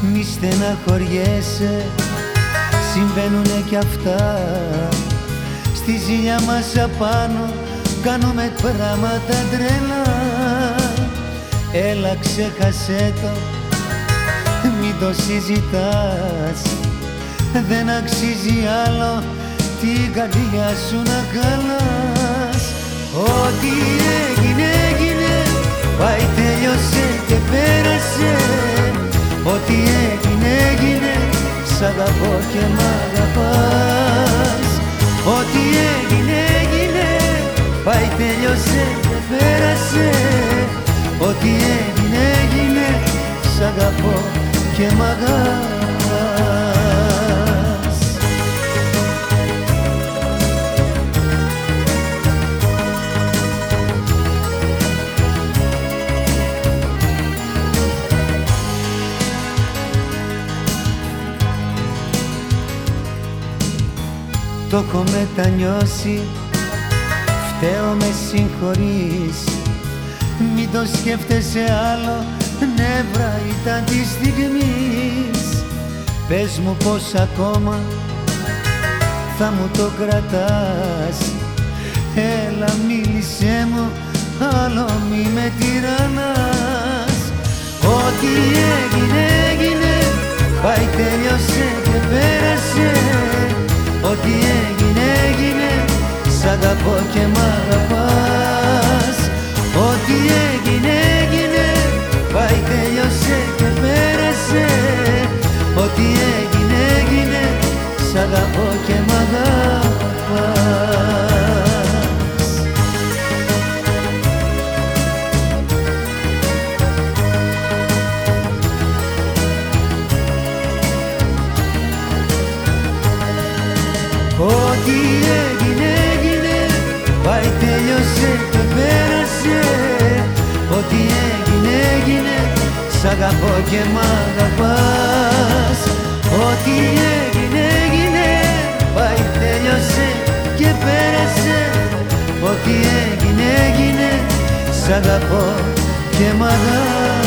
Μη στεναχωριέσαι. Συμβαίνουνε κι αυτά. Στη ζήλια μας απάνω Κάνουμε πράγματα τρελά. Έλα ξέχασέ το. Μην το συζητάς. Δεν αξίζει άλλο Την καρδιά σου να καλάς αγαπώ και μ' αγαπάς. Ό,τι έγινε έγινε Πάει τέλειωσε και πέρασε. Ό,τι έγινε έγινε Σ' αγαπώ και μ' αγαπάς Το έχω μετανιώσει. Φταίω με συγχωρείς. Μην το σκέφτεσαι άλλο. Νεύρα ήταν της στιγμής. Πες μου πως ακόμα Θα μου το κρατάς. Έλα μίλησέ μου. Άλλο μη με τυραννάς. Ό,τι έγινε έγινε. Πάει τέλειωσε και πέρασε. Ό,τι έγινε έγινε Σ' αγαπώ και μ' αγαπάς. Ό,τι έγινε έγινε Πάει τέλειωσε και πέρασε. Ό,τι έγινε έγινε Σ' αγαπώ και μ' αγαπάς. Ό,τι έγινε έγινε Πάει τέλειωσε και πέρασε. Ό,τι έγινε έγινε. Σ' αγαπώ και μ' αγαπάς. Ό,τι έγινε έγινε. Πάει τέλειωσε και πέρασε. Ό,τι έγινε έγινε. Σ' αγαπώ και μ' αγαπάς